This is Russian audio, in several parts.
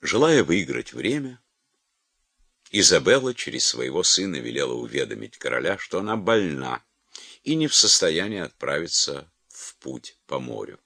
Желая выиграть время, Изабелла через своего сына велела уведомить короля, что она больна и не в состоянии отправиться в путь по морю.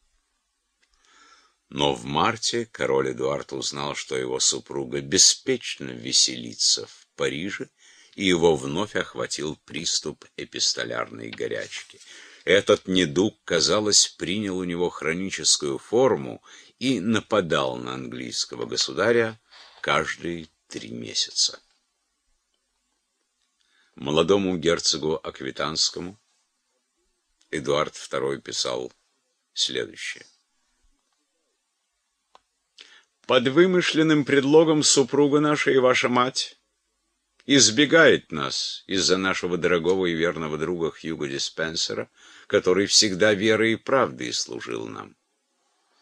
Но в марте король Эдуард узнал, что его супруга беспечно веселится в Париже, и его вновь охватил приступ эпистолярной горячки. Этот недуг, казалось, принял у него хроническую форму и нападал на английского государя каждые три месяца. Молодому герцогу Аквитанскому Эдуард II писал следующее. Под вымышленным предлогом супруга наша и ваша мать избегает нас из-за нашего дорогого и верного друга Хьюго Диспенсера, который всегда верой и правдой служил нам.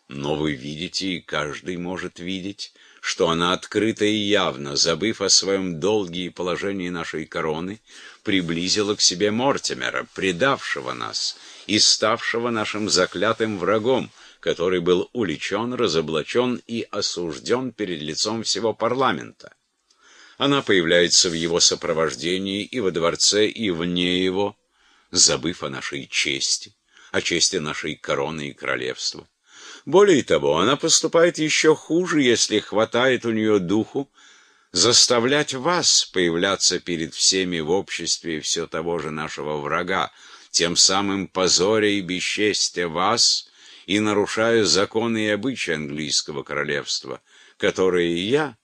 Но вы видите, и каждый может видеть, что она открыто и явно, забыв о своем долге и положении нашей короны, приблизила к себе Мортимера, предавшего нас и ставшего нашим заклятым врагом, который был уличен, разоблачен и осужден перед лицом всего парламента. Она появляется в его сопровождении и во дворце, и вне его, забыв о нашей чести, о чести нашей короны и королевства. Более того, она поступает еще хуже, если хватает у нее духу заставлять вас появляться перед всеми в обществе все того же нашего врага, тем самым позоря и бесчестия вас и нарушая законы и обычаи английского королевства, которые я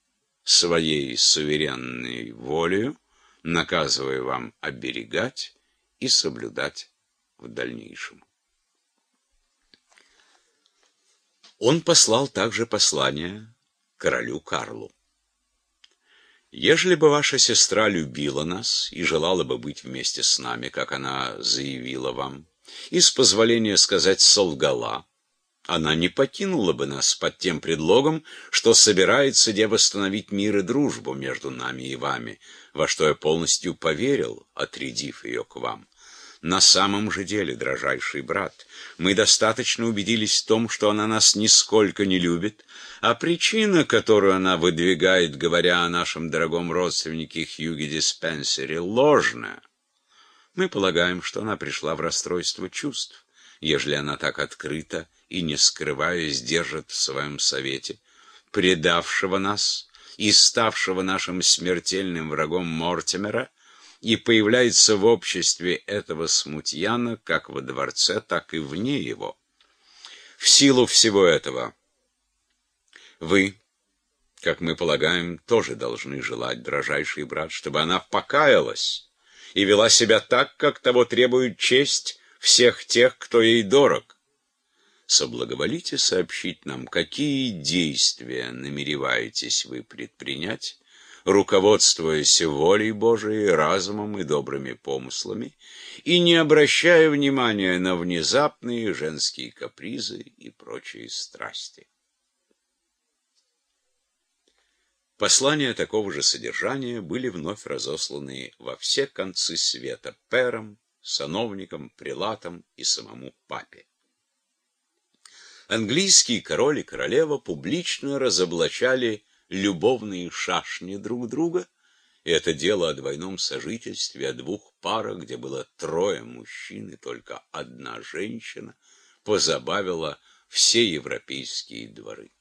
своей суверенной волею наказываю вам оберегать и соблюдать в дальнейшем. Он послал также послание королю Карлу. Ежели бы ваша сестра любила нас и желала бы быть вместе с нами, как она заявила вам, и с позволения сказать солгала, она не покинула бы нас под тем предлогом, что собирается где восстановить мир и дружбу между нами и вами, во что я полностью поверил, отрядив ее к вам. На самом же деле, дрожайший брат, мы достаточно убедились в том, что она нас нисколько не любит, а причина, которую она выдвигает, говоря о нашем дорогом родственнике Хьюге Диспенсере, ложная. Мы полагаем, что она пришла в расстройство чувств, ежели она так открыто и не скрываясь держит в своем совете, предавшего нас и ставшего нашим смертельным врагом Мортимера, и появляется в обществе этого смутьяна как во дворце, так и вне его. В силу всего этого вы, как мы полагаем, тоже должны желать, дрожайший брат, чтобы она покаялась и вела себя так, как того требует честь всех тех, кто ей дорог. Соблаговолите сообщить нам, какие действия намереваетесь вы предпринять, руководствуясь волей Божией, разумом и добрыми помыслами, и не обращая внимания на внезапные женские капризы и прочие страсти. Послания такого же содержания были вновь разосланы во все концы света перам, сановникам, прилатам и самому папе. Английский король и королева публично разоблачали любовные шашни друг друга, и это дело о двойном сожительстве, о двух парах, где было трое мужчин и только одна женщина, позабавило все европейские дворы.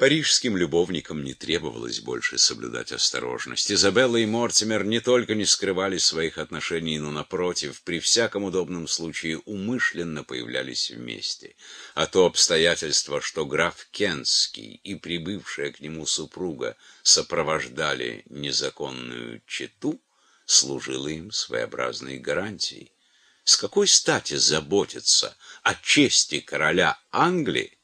Парижским любовникам не требовалось больше соблюдать осторожность. Изабелла и Мортимер не только не скрывали своих отношений, но, напротив, при всяком удобном случае умышленно появлялись вместе. А то обстоятельство, что граф Кенский и прибывшая к нему супруга сопровождали незаконную чету, служило им своеобразной гарантией. С какой стати заботиться о чести короля Англии,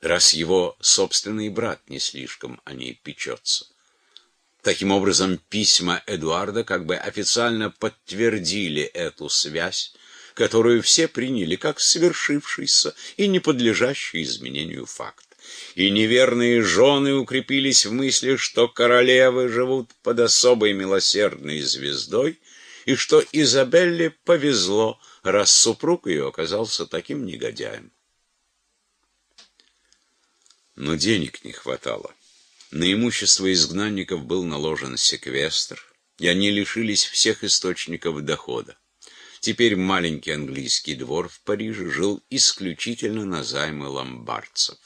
раз его собственный брат не слишком о ней печется. Таким образом, письма Эдуарда как бы официально подтвердили эту связь, которую все приняли как совершившийся и не подлежащий изменению факт. И неверные жены укрепились в мысли, что королевы живут под особой милосердной звездой, и что Изабелле повезло, раз супруг ее оказался таким негодяем. Но денег не хватало. На имущество изгнанников был наложен секвестр, и они лишились всех источников дохода. Теперь маленький английский двор в Париже жил исключительно на займы ломбардцев.